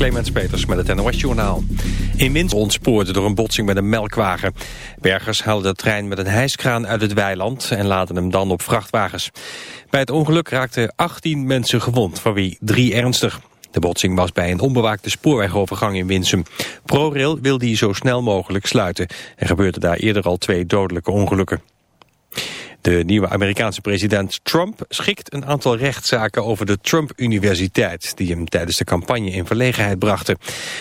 Clemens Peters met het NOS Journaal. In Wind ontspoorde door een botsing met een melkwagen. Bergers haalden de trein met een hijskraan uit het weiland en laden hem dan op vrachtwagens. Bij het ongeluk raakten 18 mensen gewond, van wie drie ernstig. De botsing was bij een onbewaakte spoorwegovergang in Winsum. ProRail wil die zo snel mogelijk sluiten. Er gebeurden daar eerder al twee dodelijke ongelukken. De nieuwe Amerikaanse president Trump schikt een aantal rechtszaken over de Trump-universiteit... die hem tijdens de campagne in verlegenheid brachten.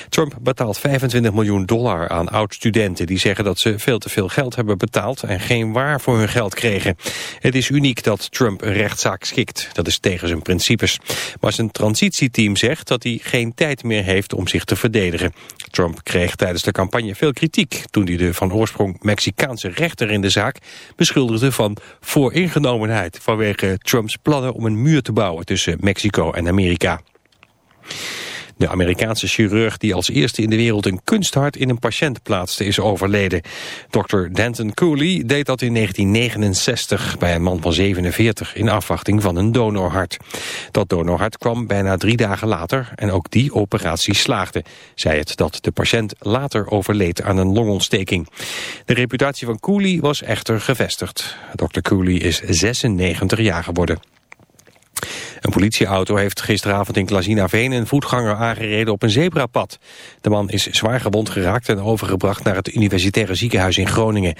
Trump betaalt 25 miljoen dollar aan oud-studenten... die zeggen dat ze veel te veel geld hebben betaald... en geen waar voor hun geld kregen. Het is uniek dat Trump een rechtszaak schikt. Dat is tegen zijn principes. Maar zijn transitieteam zegt dat hij geen tijd meer heeft om zich te verdedigen. Trump kreeg tijdens de campagne veel kritiek... toen hij de van oorsprong Mexicaanse rechter in de zaak beschuldigde van vooringenomenheid... vanwege Trumps plannen om een muur te bouwen tussen Mexico en Amerika. De Amerikaanse chirurg die als eerste in de wereld een kunsthart in een patiënt plaatste is overleden. Dr. Denton Cooley deed dat in 1969 bij een man van 47 in afwachting van een donorhart. Dat donorhart kwam bijna drie dagen later en ook die operatie slaagde. Zij het dat de patiënt later overleed aan een longontsteking. De reputatie van Cooley was echter gevestigd. Dr. Cooley is 96 jaar geworden. Een politieauto heeft gisteravond in Klazinaveen een voetganger aangereden op een zebrapad. De man is zwaar gewond geraakt en overgebracht naar het universitaire ziekenhuis in Groningen.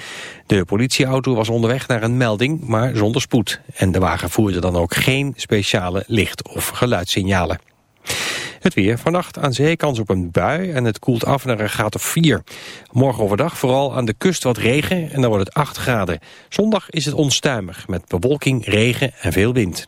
De politieauto was onderweg naar een melding, maar zonder spoed. En de wagen voerde dan ook geen speciale licht- of geluidssignalen. Het weer. Vannacht aan zee kans op een bui en het koelt af naar een graad of 4. Morgen overdag vooral aan de kust wat regen en dan wordt het 8 graden. Zondag is het onstuimig met bewolking, regen en veel wind.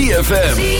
ZFM.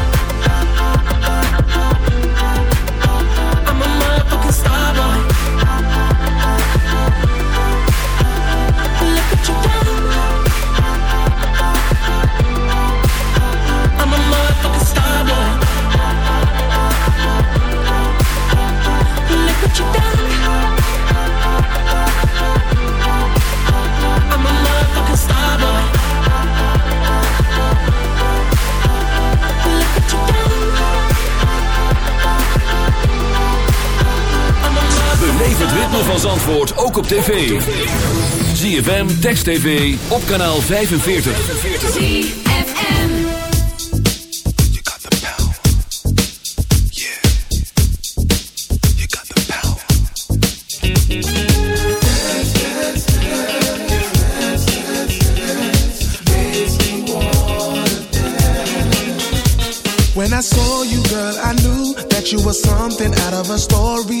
Zandvoort ook op tv. ZFM, Text TV, op kanaal 45. ZFM. You got the power. Yeah. You got the power. When I saw you, girl, I knew that you were something out of a storybook.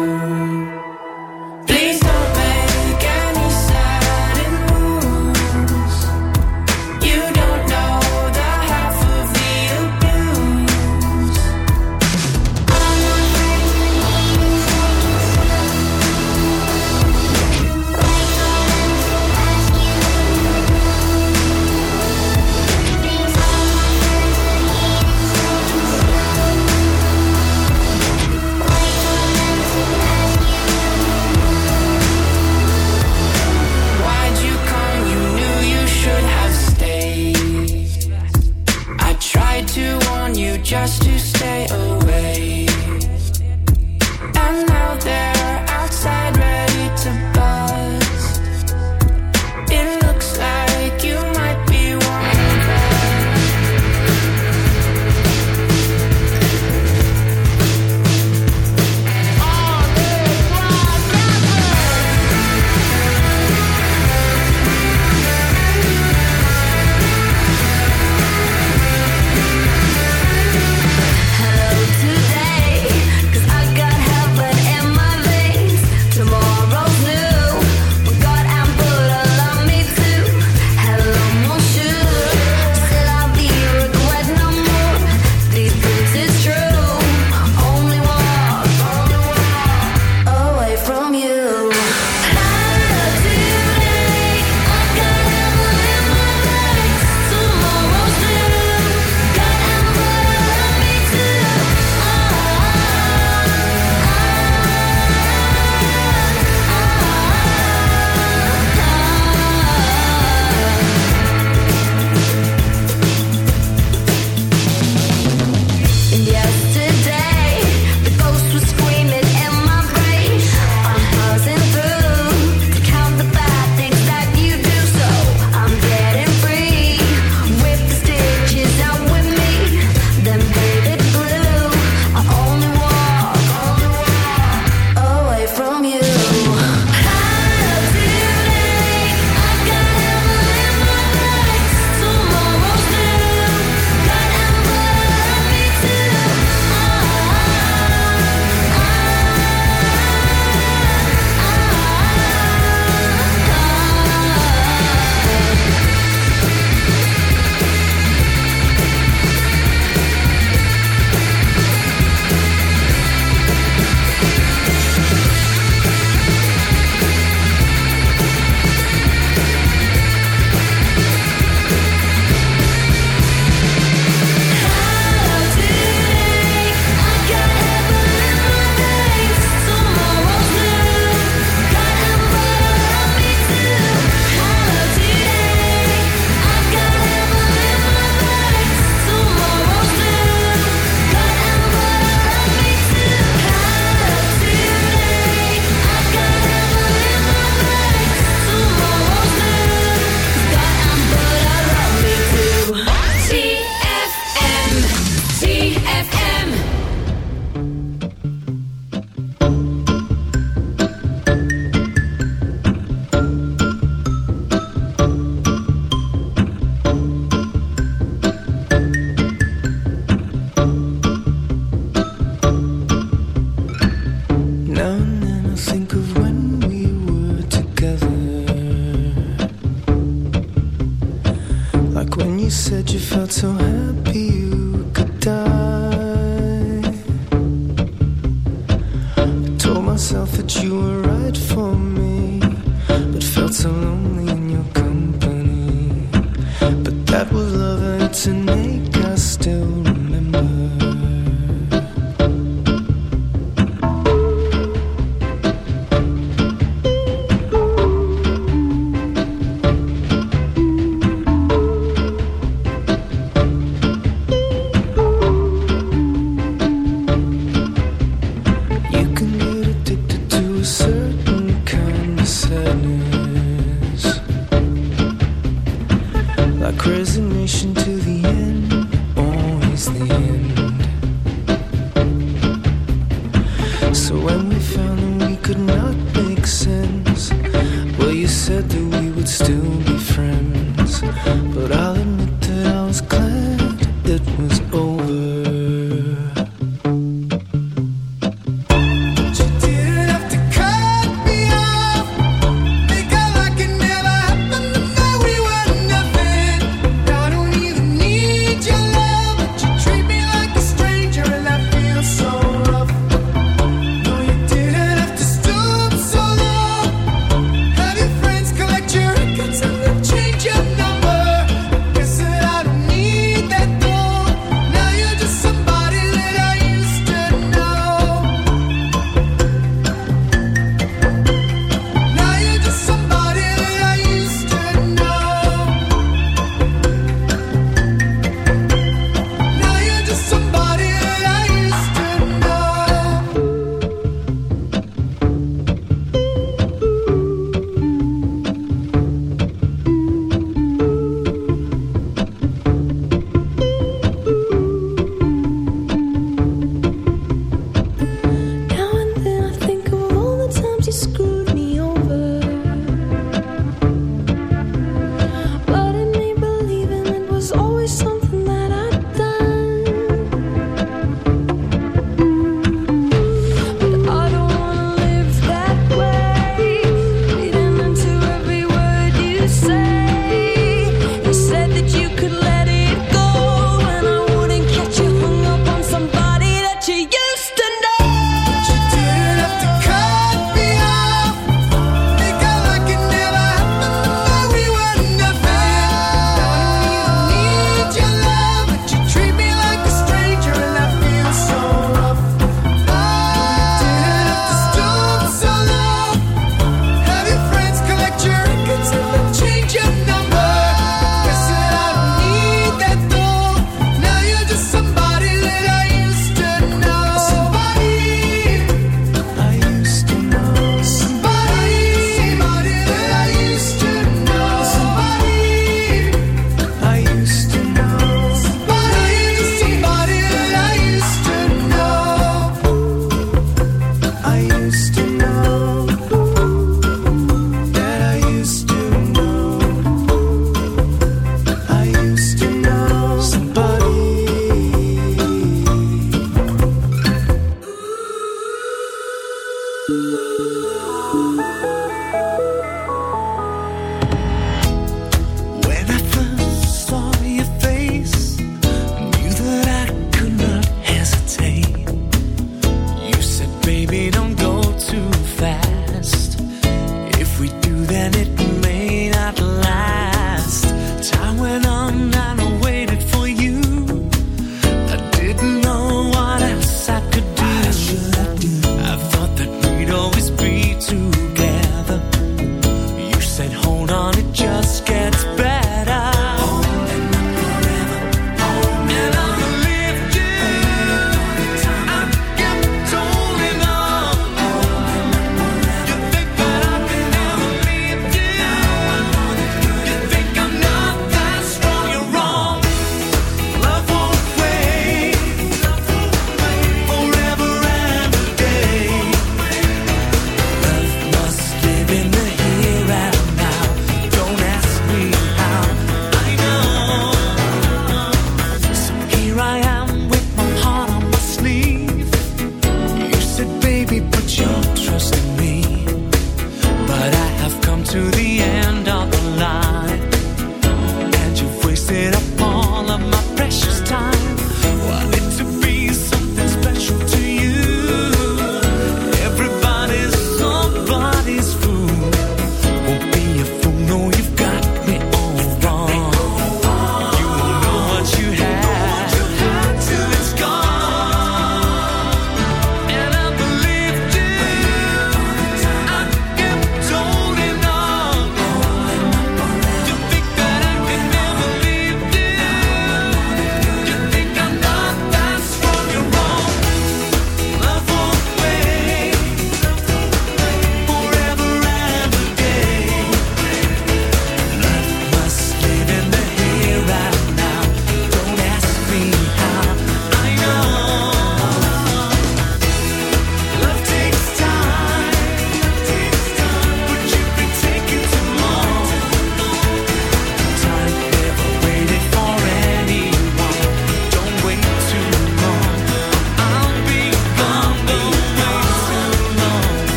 over.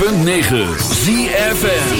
106.9 ZFM.